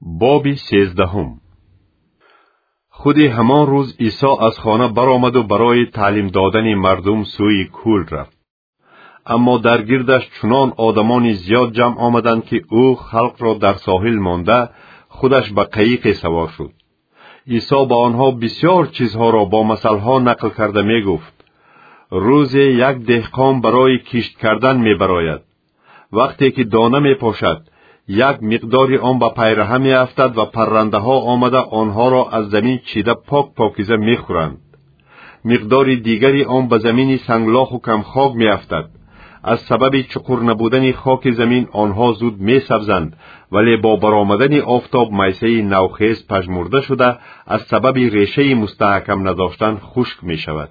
боби сездаҳум. Худи ҳамон рӯз исо аз хона баромаду барои таълим додани мардум сӯи кӯл рафт. Аммо дар гирдаш чунон одамони зиёд ҷамъ омаданд ки ӯ халқро дар соҳил монда худаш ба қаиқе савор шуд. Исо ба онҳо бисьёр чизҳоро бо масалҳо нақл карда мегуфт. Рӯзе як деҳқон барои кишт кардан мебарояд. Вақте ки дона мепошад як миқдори он ба пайраҳа меафтад ва паррандаҳо омада онҳоро аз замин чида пок покиза мехӯранд. Миқдори дигари он ба замини санглоху камхок меафтад. Аз сабаби чуқур набудани хоки замин онҳо зуд месабзанд вале бо баромадани офтоб майсаи навхез пажмурда шуда аз сабаби решаи мустаҳкам надоштан хушк мешавад.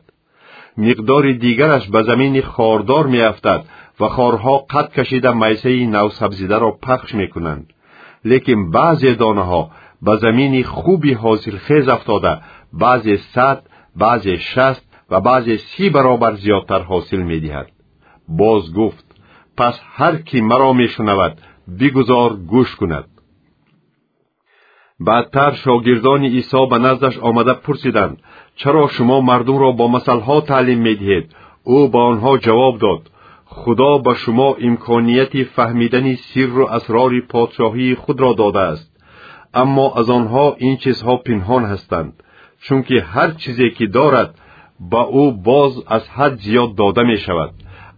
Миқдори дигараш ба замини хордор меафтад ва хорҳо қад кашида майсаи навсабзидаро пахш мекунанд. Лекин баъзе донаҳо ба замини хуби ҳосилхез афтода баъзе сад баъзе шаст ва баъзе си баробар зиёдтар ҳосил медиҳад. Боз гуфт пас ҳар кӣ маро мешунавад бигузор гӯш кунад баъдтар шогирдони исо ба наздаш омада пурсиданд чаро шумо мардумро бо масалҳо таълим медиҳед? Ӯ ба онҳо ҷавоб дод худо ба шумо имконияти фаҳмидани сирру асрори подшоҳии худро додааст аммо аз онҳо ин чизҳо пинҳон ҳастанд чунки ҳар чизе ки дорад ба ӯ боз аз ҳад зиёд дода мешавад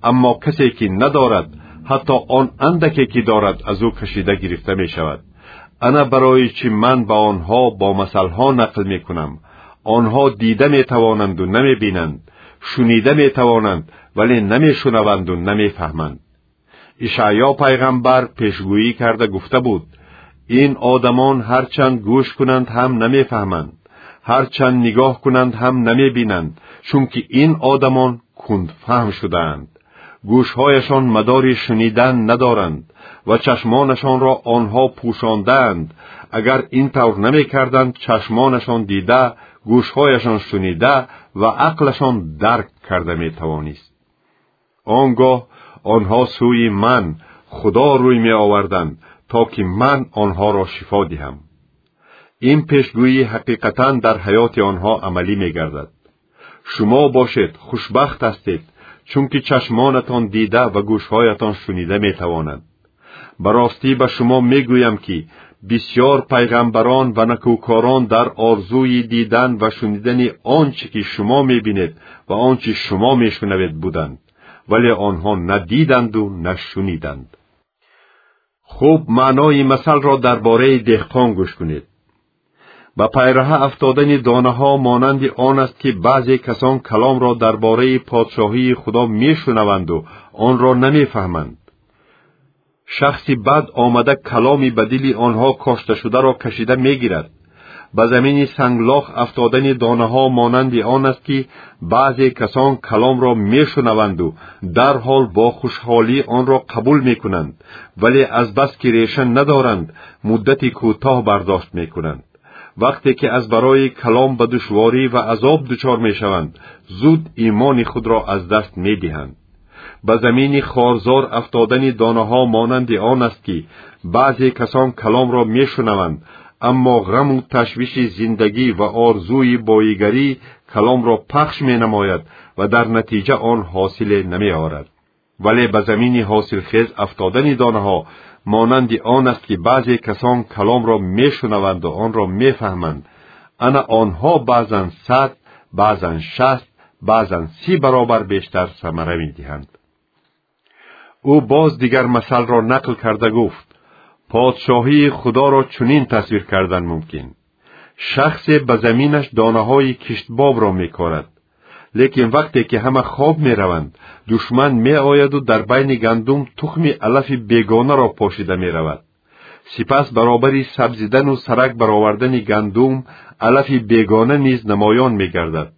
аммо касе ки надорад ҳатто он андаке ки дорад аз ӯ кашида гирифта мешавад ана барои чӣ ман ба онҳо бо масалҳо нақл мекунам онҳо дида метавонанду намебинанд шунида метавонанд вале намешунаванду намефаҳманд. Ишаъё пайғамбар пешгӯӣ карда гуфта буд. Ин одамон ҳарчанд гӯш кунанд ҳам намефаҳманд. Ҳарчанд нигоҳ кунанд ҳам намебинанд чунки ин одамон кундфаҳм шудаанд. Гӯшҳояшон мадори шунидан надоранд ва чашмонашонро онҳо пӯшондаанд агар ин тавр намекарданд чашмонашон дида гӯшҳояшон шунида ва ақлашон дарк карда метавонист он гоҳ онҳо сӯи ман худо рӯй меоварданд то ки ман онҳоро шифо диҳам. Ин пешгӯӣ ҳақиқатан дар ҳаёти онҳо амалӣ мегардад. Шумо бошед хушбахт ҳастед чунки чашмонатон дида ва гӯшҳоятон шунида метавонанд ба ростӣ ба шумо мегӯям ки бисьёр пайғамбарон ва накӯкорон дар орзӯи дидан ва шунидани он чӣ ки шумо мебинед ва он чӣ шумо мешунавед буданд вале онҳо на диданду на шуниданд хуб маънои масалро дар бораи деҳқон гӯш кунед ба пайраҳа афтодани донаҳо монанди он аст ки баъзе касон каломро дар бораи подшоҳии худо мешунаванду онро намефаҳманд шахси бад омада каломи ба дили онҳо кошташударо кашида мегирад ба замини санглох афтодани донаҳо монанди он аст ки баъзе касон каломро мешунаванду. Дарҳол бо хушҳолӣ онро қабул мекунанд вале азбас ки реша надоранд муддати кӯтоҳ бардошт мекунанд. Вақте ки аз барои калом ба душворӣ ва азоб дучор мешаванд зуд имони худро аз даст медиҳанд. Ба замини хорзор афтодани донаҳо монанди он аст ки баъзе касон каломро мешунаванд аммо ғаму ташвиши зиндагӣ ва орзӯи боигарӣ каломро пахш менамояд ва дар натиҷа он ҳосиле намеорад. Вале ба замини ҳосилхез афтодани донаҳо монанди он аст ки баъзе касон каломро мешунаванду онро мефаҳманд. Ана онҳо баъзан сад баъзан шаст баъзан си баробар бештар самара медиҳанд. Ӯ боз дигар масалро нақл карда гуфт подшоҳии худоро чунин тасвир кардан мумкин. шахсе ба заминаш донаҳои киштбобро мекорад. Лекин вақте ки ҳама хоб мераванд душман меояду дар байни гандум тухми алафи бегонаро пошида меравад. Сипас баробари сабзидану сарак баровардани гандум алафи бегона низ намоён мегардад.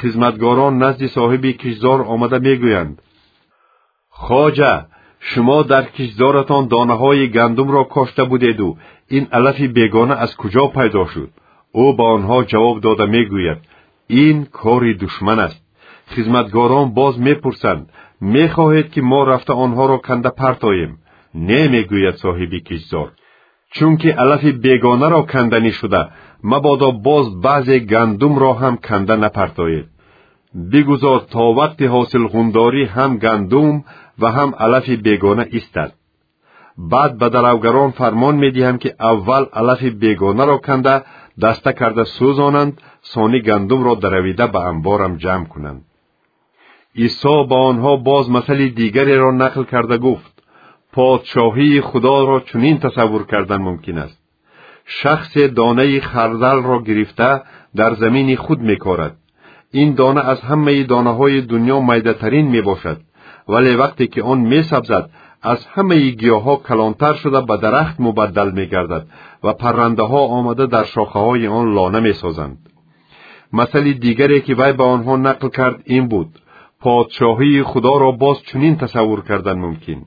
Хизматгорон назди соҳиби кишзор омада мегӯянд. Хоҷа шумо дар кишзоратон донаҳои гандумро кошта будеду. Ин алафи бегона аз куҷо пайдо шуд. Ӯ ба онҳо ҷавоб дода мегӯяд. Ин кори душман аст. Хизматгорон боз мепурсанд. Мехоҳед ки мо рафта онҳоро канда партоем не мегӯяд соҳиби кишзор чунки алафи бегонаро канданӣ шуда мабодо боз баъзе гандумро ҳам канда напартоед. Бигузор то вақти ҳосилғундорӣ ҳам гандум ва ҳам алафи бегона истад баъд ба даравгарон фармон медиҳам ки аввал алафи бегонаро канда даста карда сӯзонанд сони гандумро даравида ба амборам ҷамъ кунанд исо ба онҳо боз масали дигареро нақл карда гуфт подшоҳии худоро чунин тасаввур кардан мумкин аст шахсе донаи хардалро гирифта дар замини худ мекорад ин дона аз ҳамаи донаҳои дуньё майдатарин мебошад вале вақте ки он месабзад аз ҳамаи гиёҳҳо калонтар шуда ба дарахт мубаддал мегардад ва паррандаҳо омада дар шохаҳои он лона месозанд. Масали дигаре ки вай ба онҳо нақл кард ин буд. Подшоҳии худоро боз чунин тасаввур кардан мумкин.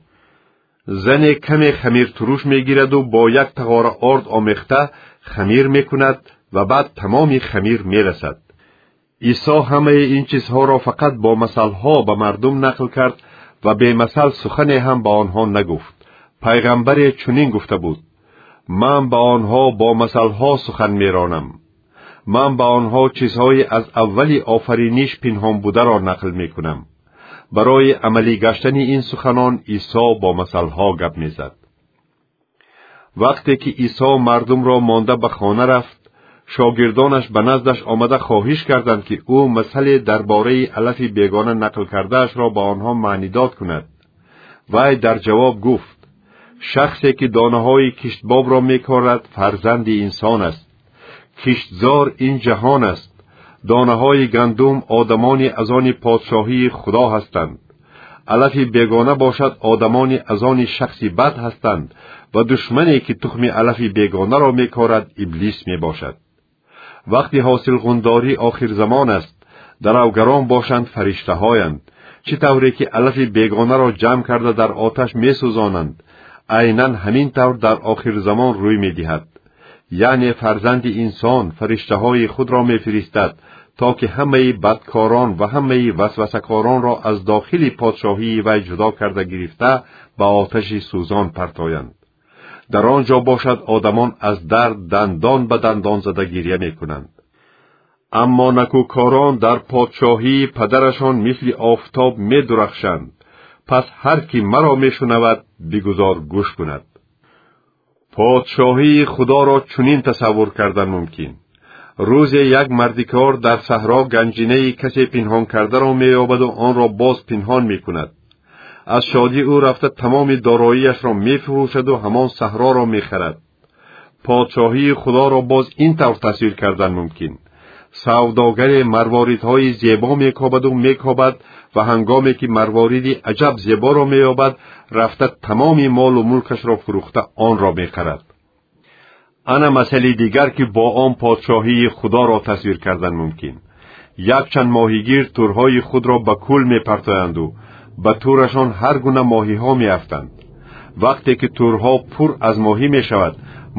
Зане каме хамиртуруш мегираду бо як тағора орд омехта хамир мекунад ва баъд тамоми хамир мерасад. Исо ҳамаи ин чизҳоро фақат бо масалҳо ба мардум нақл кард ва бемасал сухане ҳам ба онҳо нагуфт. Пайғамбаре чунин гуфта буд. Ман ба онҳо бо масалҳо сухан меронам. Ман ба онҳо чизҳои аз аввали офариниш пинҳонбударо нақл мекунам. Барои амалӣ гаштани ин суханон исо бо масалҳо гап мезад. Вақте ки исо мардумро монда ба хона рафт шогирдонаш ба наздаш омада хоҳиш карданд ки ӯ масъале дар бораи алафи бегона нақл кардаашро ба онҳо маънидод кунад. Вай дар ҷавоб гуфт шахсе ки донаҳои киштбобро мекорад фарзанди инсон аст. Киштзор ин ҷаҳон аст. Донаҳои гандум одамони аз они подшоҳии худо ҳастанд. Алафи бегона бошад одамони аз они шахси бад ҳастанд. Ва душмане ки тухми алафи бегонаро мекорад иблис мебошад вақти ҳосилғундорӣ охирзамон аст даравгарон бошанд фариштаҳоянд чӣ тавре ки алафи бегонаро ҷамъ карда дар оташ месӯзонанд айнан ҳамин тавр дар охирзамон рӯй медиҳад яъне фарзанди инсон фариштаҳои худро мефиристад то ки ҳамаи бадкорон ва ҳамаи васвасакоронро аз дохили подшоҳии вай ҷудо карда гирифта ба оташи сӯзон партоянд дар он ҷо бошад одамон аз дард дандон ба дандон зада гирья мекунанд. Аммо накӯкорон дар подшоҳии падарашон мисли офтоб медурахшанд. Пас ҳар кӣ маро мешунавад бигузор гӯш кунад. Подшоҳии худоро чунин тасаввур кардан мумкин. Рӯзе як мардикор дар саҳро ганҷинаи касе пинҳонкардаро меёбаду онро боз пинҳон мекунад аз шодӣ ӯ рафта тамоми дороияшро мефурӯшаду ҳамон саҳроро мехарад. Подшоҳии худоро боз ин тавр тасвир кардан мумкин. Савдогаре марворидҳои зебо мекобаду мекобад ва ҳангоме ки марвориди аҷаб зеборо меёбад рафта тамоми молу мулкашро фурӯхта онро мехарад. Ана масъали дигар ки бо он подшоҳии худоро тасвир кардан мумкин. Якчанд моҳигир турҳои худро ба кӯл мепартоянду ба турашон ҳар гуна моҳиҳо меафтанд. Вақте ки турҳо пур аз моҳӣ мешавад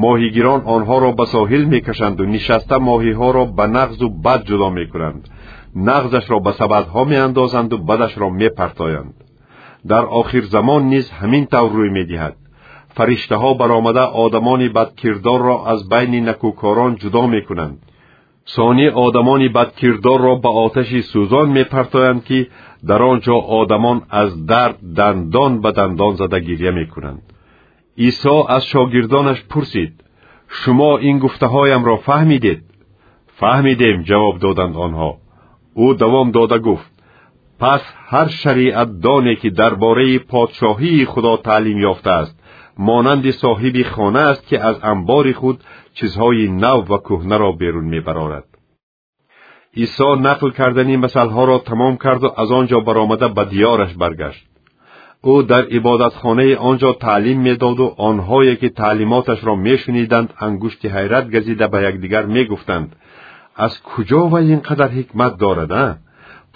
моҳигирон онҳоро ба соҳил мекашанду нишаста моҳиҳоро ба нағзу бад ҷудо мекунанд. Нағзашро ба сабадҳо меандозанду бадашро мепартоянд. Дар охирзамон низ ҳамин тавр рӯй медиҳад. Фариштаҳо баромада одамони бадкирдорро аз байни накӯкорон ҷудо мекунанд сони одамони бадкирдорро ба оташи сӯзон мепартоянд ки дар он ҷо одамон аз дард дандон ба дандон зада гирья мекунанд. Исо аз шогирдонаш пурсид шумо ин гуфтаҳоямро фаҳмидед? Фаҳмидем ҷавоб доданд онҳо. Ӯ давом дода гуфт пас ҳар шариатдоне ки дар бораи подшоҳии худо таълим ёфтааст. Монанди соҳиби хона аст ки аз амбори худ чизҳои нав ва кӯҳнаро берун мебарорад. Исо нақл кардани масъалҳоро тамом карду аз он ҷо баромада ба диёраш баргашт. Ӯ дар ибодатхонаи он ҷо таълим медоду онҳое ки таълимоташро мешуниданд ангушти ҳайрат газида ба якдигар мегуфтанд. Аз куҷо вай ин қадар ҳикмат дорада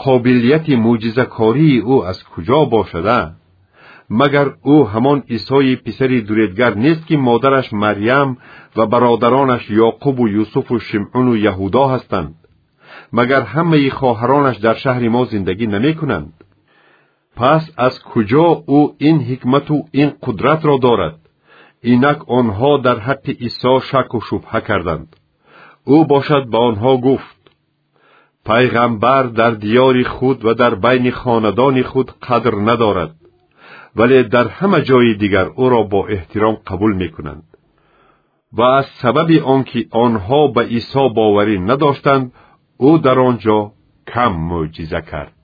қобилияти мӯъҷизакории ӯ аз куҷо бошада магар ӯ ҳамон исои писари дуредгар нест ки модараш марьям ва бародаронаш ёқубу юсуфу шимъуну яҳудо ҳастанд. Магар ҳамаи хоҳаронаш дар шаҳри мо зиндагӣ намекунанд? Пас аз куҷо ӯ ин ҳикмату ин қудратро дорад. Инак онҳо дар ҳаққи исо шаку шубҳа карданд. Ӯ бошад ба онҳо гуфт. Пайғамбар дар диёри худ ва дар байни хонадони худ қадр надорад вале дар ҳама ҷойи дигар ӯро бо эҳтиром қабул мекунанд ва аз сабаби он ки онҳо ба исо боварӣ надоштанд ӯ дар он ҷо кам мӯъҷиза кард